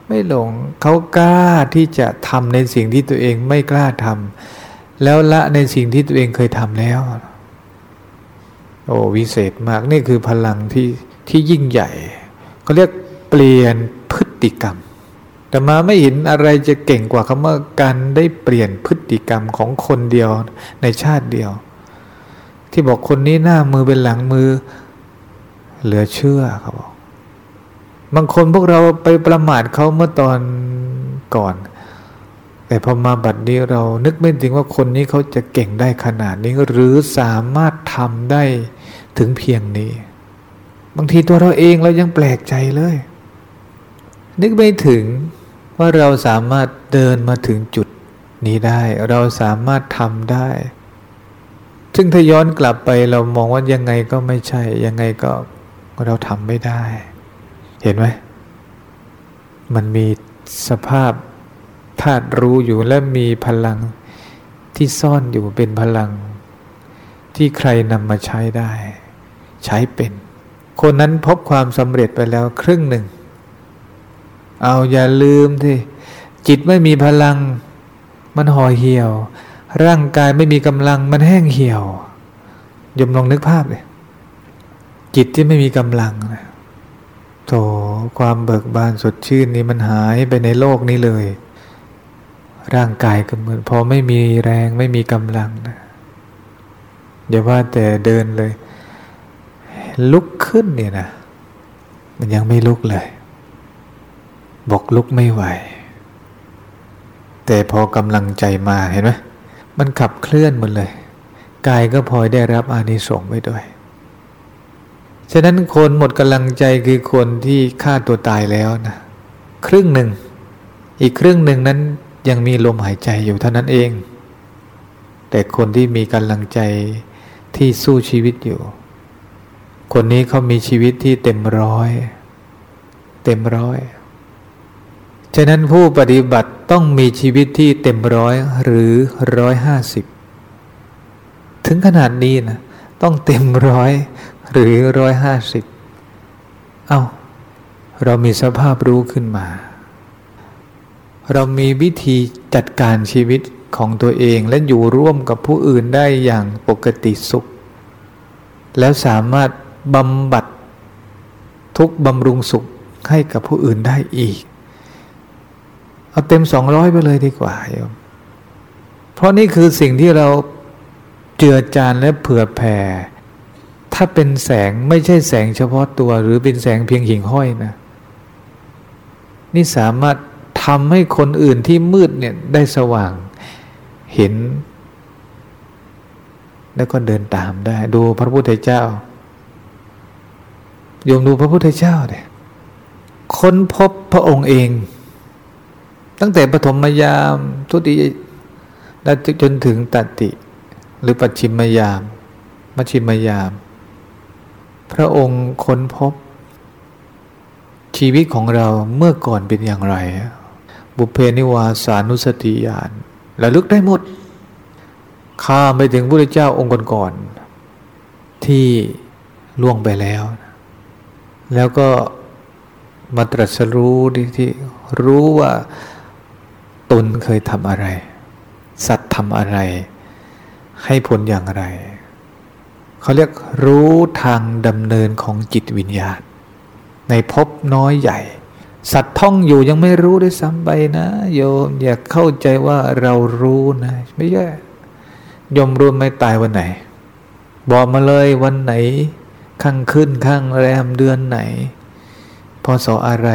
ไม่หลงเขากล้าที่จะทำในสิ่งที่ตัวเองไม่กล้าทำแล้วละในสิ่งที่ตัวเองเคยทำแล้ว โอ้วิเศษมากนี่คือพลังที่ ที่ยิ่งใหญ่เขาเรียกเปลี่ยนพฤติกรรม แต่มาไม่เห็นอะไรจะเก่งกว่าคำว่าการได้เปลี่ยนพฤติกรรมของคนเดียวในชาติเดียว ที่บอกคนนี้หน้ามือเป็นหลังมือ เหลือเชื่อเขาบอกบางคนพวกเราไปประมาทเขาเมื่อตอนก่อน แต่พอมาบัดนี้เรานึกไม่ถึงว่าคนนี้เขาจะเก่งได้ขนาดนี้หรือสามารถทำได้ถึงเพียงนี้ บางทีตัวเราเองเรายังแปลกใจเลย นึกไม่ถึงว่าเราสามารถเดินมาถึงจุดนี้ได้ เราสามารถทำได้ ซึ่งถ้าย้อนกลับไปเรามองว่ายังไงก็ไม่ใช่ ยังไงก็เราทำไม่ได้ เห็นไหม มันมีสภาพธาตุรู้อยู่และมีพลังที่ซ่อนอยู่เป็นพลัง ที่ใครนำมาใช้ได้ ใช้เป็น คนนั้นพบความสำเร็จไปแล้วครึ่งหนึ่ง เอาอย่าลืมที่จิตไม่มีพลัง มันห่อเหี่ยว ร่างกายไม่มีกำลังมันแห้งเหี่ยวยมลองนึกภาพเลยจิตที่ไม่มีกำลังนะโถความเบิกบานสดชื่นนี้มันหายไปในโลกนี้เลย ร่างกายก็เหมือนพอไม่มีแรงไม่มีกำลังนะอย่าว่าแต่เดินเลย ลุกขึ้นเนี่ยนะ มันยังไม่ลุกเลย บอกลุกไม่ไหว แต่พอกำลังใจมาเห็นไหมมันขับเคลื่อนหมดเลยกายก็พลอยได้รับอานิสงส์ไปด้วย ฉะนั้นคนหมดกำลังใจคือคนที่ฆ่าตัวตายแล้วนะครึ่งหนึ่ง อีกครึ่งหนึ่งนั้นยังมีลมหายใจอยู่เท่านั้นเอง แต่คนที่มีกำลังใจที่สู้ชีวิตอยู่ คนนี้เขามีชีวิตที่เต็มร้อย เต็มร้อย ฉะนั้นผู้ปฏิบัติต้องมีชีวิตที่เต็มร้อยหรือร้อยห้าสิบถึงขนาดนี้นะต้องเต็มร้อยหรือร้อยห้าสิบเอา้า เรามีสภาพรู้ขึ้นมา เรามีวิธีจัดการชีวิตของตัวเองและอยู่ร่วมกับผู้อื่นได้อย่างปกติสุข แล้วสามารถ บำบัดทุกบำรุงสุขให้กับผู้อื่นได้อีก เอาเต็มสองร้อยไปเลยดีกว่าโยมเพราะนี่คือสิ่งที่เราเจือจานและเผื่อแผ่ ถ้าเป็นแสงไม่ใช่แสงเฉพาะตัวหรือเป็นแสงเพียงหิ่งห้อยนะ นี่สามารถทำให้คนอื่นที่มืดเนี่ยได้สว่างเห็น แล้วก็เดินตามได้ ดูพระพุทธเจ้า โยมดูพระพุทธเจ้าเนี่ยค้นพบพระองค์เอง ตั้งแต่ปฐมยามทุติยและจนถึงตัติ หรือปัจฉิมยามมัชิมยาม พระองค์ค้นพบ ชีวิตของเราเมื่อก่อนเป็นอย่างไร บุเพนิวาสานุสติญาณระลึกได้หมด ข้าไปถึงพระเจ้าองค์ก่อนๆที่ล่วงไปแล้ว แล้วก็มาตรัสรู้ที่รู้ว่าตนเคยทำอะไร สัตว์ทำอะไร ให้ผลอย่างไร เขาเรียกรู้ทางดำเนินของจิตวิญญาณ ในภพน้อยใหญ่ สัตว์ท่องอยู่ยังไม่รู้ด้วยซ้ำไปนะ โยมอย่าเข้าใจว่าเรารู้นะ ไม่ใช่ยมรู้ไม่ตายวันไหน บอกมาเลยวันไหน ข้างขึ้นข้างแรมเดือนไหน พศออะไร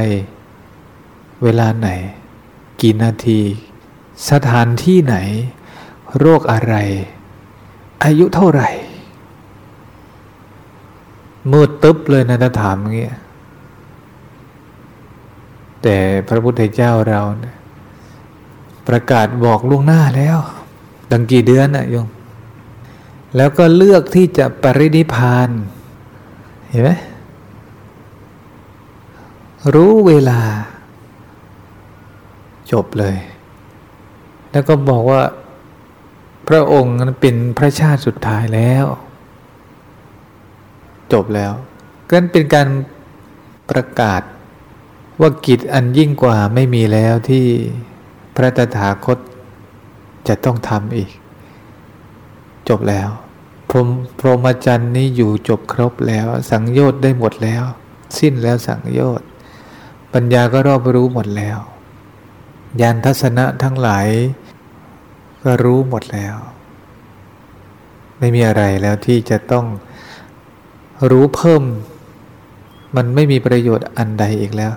เวลาไหน กี่นาที สถานที่ไหน โรคอะไร อายุเท่าไหร่ มืดตึ๊บเลยนะถ้าถามอย่างเงี้ยแต่พระพุทธเจ้าเราเนี่ยประกาศบอกล่วงหน้าแล้ว ดังกี่เดือนนะโยมแล้วก็เลือกที่จะปรินิพาน ห็นไหมรู้เวลา จบเลย แล้วก็บอกว่า พระองค์นั้นเป็นพระชาติสุดท้ายแล้ว จบแล้วก็เป็นการประกาศว่ากิจอันยิ่งกว่าไม่มีแล้วที่พระตถาคตจะต้องทำอีก จบแล้วพรห มพรหมจรรย์นี้อยู่จบครบแล้ว สังโยชน์ได้หมดแล้ว สิ้นแล้วสังโยชน์ปัญญาก็รอบรู้หมดแล้วยานทัศนะทั้งหลาย ก็รู้หมดแล้ว ไม่มีอะไรแล้วที่จะต้องรู้เพิ่ม มันไม่มีประโยชน์อันใดอีกแล้ว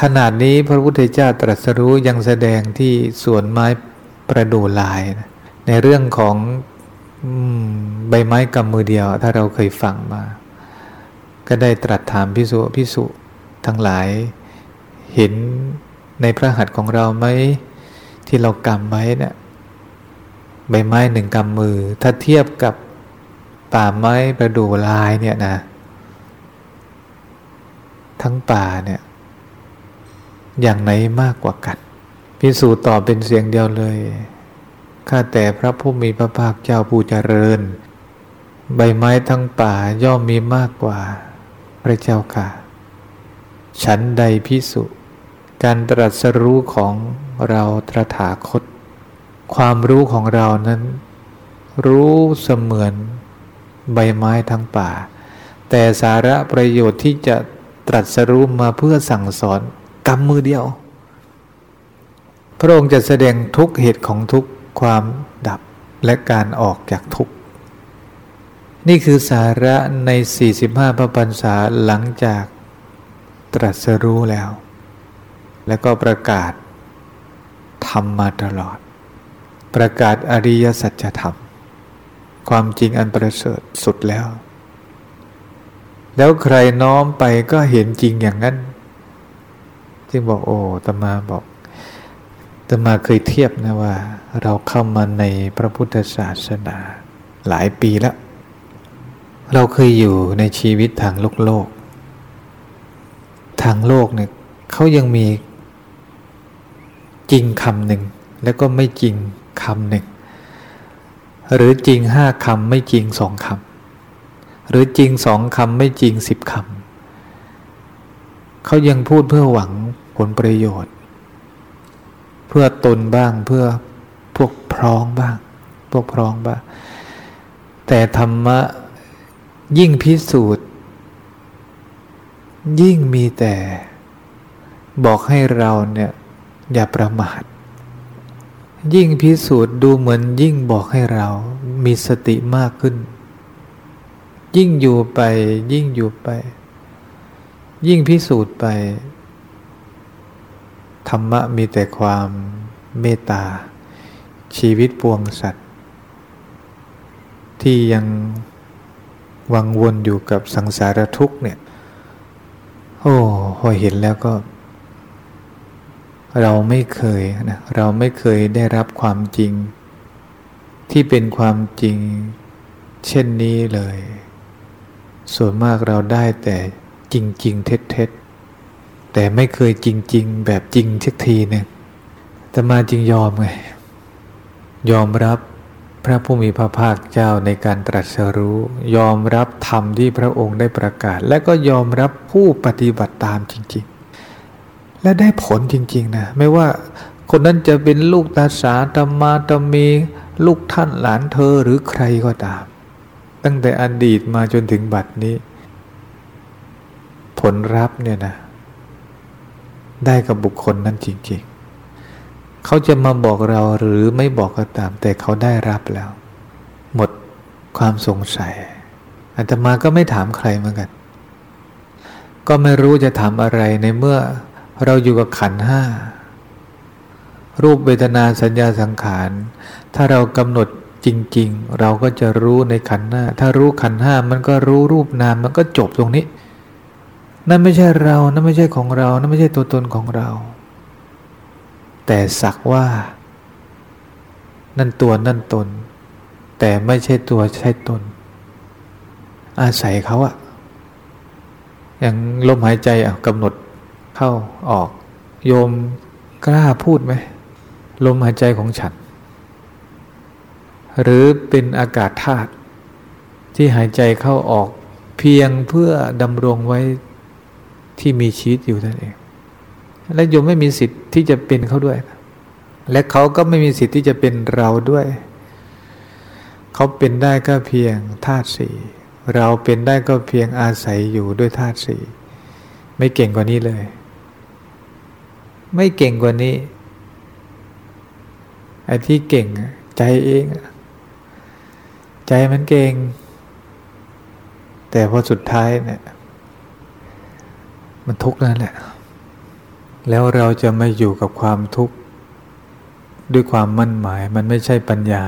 ขนาดนี้พระพุทธเจ้าตรัสรู้ยังแสดงที่สวนไม้ประดูลายนะในเรื่องของ ใบไม้กำมือเดียว ถ้าเราเคยฟังมา ก็ได้ตรัสถามพิสุพิสุทั้งหลาย เห็นในพระหัตถ์ของเราไหมที่เรากำไว้เนะี่ยใบไม้หนึ่งกำมือ ถ้าเทียบกับป่าไม้ประดู่ลายเนี่ยนะ ทั้งป่าเนี่ย อย่างไหนมากกว่ากันพิสูจน์ตอบเป็นเสียงเดียวเลย ข้าแต่พระผู้มีพระภาคเจ้าผู้เจริญ ใบไม้ทั้งป่าย่อมมีมากกว่า พระเจ้าค่ะ ฉันใดพิสุ การตรัสรู้ของเราตรถาคต ความรู้ของเรานั้น รู้เสมือนใบไม้ทั้งป่า แต่สาระประโยชน์ที่จะตรัสรู้มาเพื่อสั่งสอนกำมือเดียว พระองค์จะแสดงทุกเหตุของทุก ความดับและการออกจากทุกข์ นี่คือสาระใน 45 พระปัญษาหลังจากตรัสรู้แล้ว แล้วก็ประกาศทำมาตลอด ประกาศอริยสัจธรรม ความจริงอันประเสริฐสุดแล้ว แล้วใครน้อมไปก็เห็นจริงอย่างนั้น จึงบอกโอ้ตมาบอก ตมาเคยเทียบนะว่า เราเข้ามาในพระพุทธศาสนาหลายปีแล้ว เราเคยอยู่ในชีวิตทางโลกโลก ทางโลกเนี่ยเขายังมีจริงคำหนึ่งแล้วก็ไม่จริงคำหนึ่ง หรือจริงห้าคำไม่จริงสองคำหรือจริงสองคำไม่จริงสิบคำเขายังพูดเพื่อหวังผลประโยชน์ เพื่อตนบ้างเพื่อพวกพร้องบ้าง พวกพร้องบ้าง แต่ธรรมะยิ่งพิสูจน์ ยิ่งมีแต่บอกให้เราเนี่ยอย่าประมาท ยิ่งพิสูจน์ดูเหมือนยิ่งบอกให้เรามีสติมากขึ้น ยิ่งอยู่ไปยิ่งอยู่ไป ยิ่งพิสูจน์ไป ธรรมะมีแต่ความเมตตา ชีวิตปวงสัตว์ ที่ยังวังวนอยู่กับสังสารทุกข์เนี่ย โอ้พอเห็นแล้วก็ เราไม่เคยนะเราไม่เคยได้รับความจริง ที่เป็นความจริง เช่นนี้เลย ส่วนมากเราได้แต่จริงจริงเท็จเท็จ แต่ไม่เคยจริงจริงแบบจริงสักทีหนึ่งแต่มาจริงยอมไง ยอมรับพระผู้มีพระภาคเจ้าในการตรัสรู้ ยอมรับธรรมที่พระองค์ได้ประกาศ และก็ยอมรับผู้ปฏิบัติตามจริง ๆ และได้ผลจริง ๆ นะ ไม่ว่าคนนั้นจะเป็นลูกตาสาตมาตมีลูกท่านหลานเธอหรือใครก็ตาม ตั้งแต่อดีตมาจนถึงบัดนี้ ผลรับเนี่ยนะ ได้กับบุคคลนั้นจริง ๆ เขาจะมาบอกเราหรือไม่บอกก็ตาม แต่เขาได้รับแล้ว หมดความสงสัยอาตมาก็ไม่ถามใครเหมือนกัน ก็ไม่รู้จะถามอะไรในเมื่อเราอยู่กับขันห้ารูปเวทนาสัญญาสังขาร ถ้าเรากำหนดจริง ๆ เราก็จะรู้ในขันห้า ถ้ารู้ขันห้ามันก็รู้รูปนามมันก็จบตรงนี้ นั่นไม่ใช่เรา นั่นไม่ใช่ของเรา นั่นไม่ใช่ตัวตนของเรา แต่สักว่า นั่นตัวนั่นตน แต่ไม่ใช่ตัวใช่ตน อาศัยเขาอะอย่างลมหายใจอะกำหนดเข้าออก โยมกล้าพูดไหมลมหายใจของฉัน หรือเป็นอากาศธาตุที่หายใจเข้าออกเพียงเพื่อดำรงไว้ ที่มีชีวิตอยู่นั่นเอง และโยมไม่มีสิทธิ์ที่จะเป็นเขาด้วย และเขาก็ไม่มีสิทธิ์ที่จะเป็นเราด้วย เขาเป็นได้ก็เพียงธาตุสี่เราเป็นได้ก็เพียงอาศัยอยู่ด้วยธาตุสี่ไม่เก่งกว่านี้เลย ไม่เก่งกว่านี้ไอ้ที่เก่งใจเอง ใจมันเก่ง แต่พอสุดท้ายเนี่ย มันทุกข์นั่นแหละ แล้วเราจะไม่อยู่กับความทุกข์ด้วยความมั่นหมาย มันไม่ใช่ปัญญา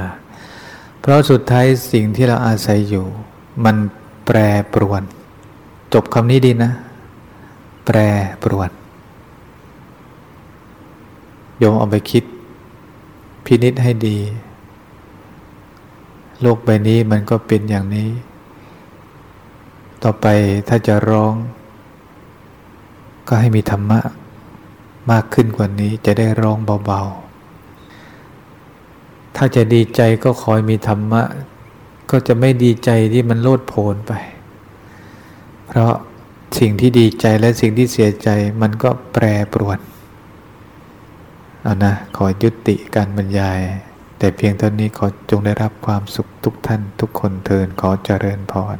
เพราะสุดท้ายสิ่งที่เราอาศัยอยู่ มันแปรปรวน จบคำนี้ดีนะ แปรปรวนโยมเอาไปคิด พินิษให้ดี โลกใบนี้มันก็เป็นอย่างนี้ ต่อไปถ้าจะร้อง ก็ให้มีธรรมะมากขึ้นกว่านี้จะได้ร้องเบาๆ ถ้าจะดีใจก็คอยมีธรรมะ ก็จะไม่ดีใจที่มันโลดโผนไป เพราะสิ่งที่ดีใจและสิ่งที่เสียใจมันก็แปรปรวนเอานะ ขอยุติการบรรยาย แต่เพียงเท่านี้ขอจงได้รับความสุขทุกท่านทุกคนเทินขอเจริญพร